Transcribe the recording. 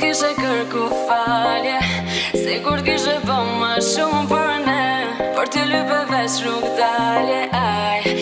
kishe kërku falje Sigur t'kishe bëma shumë për ne Për t'i lype vesh rrug dalje Ajë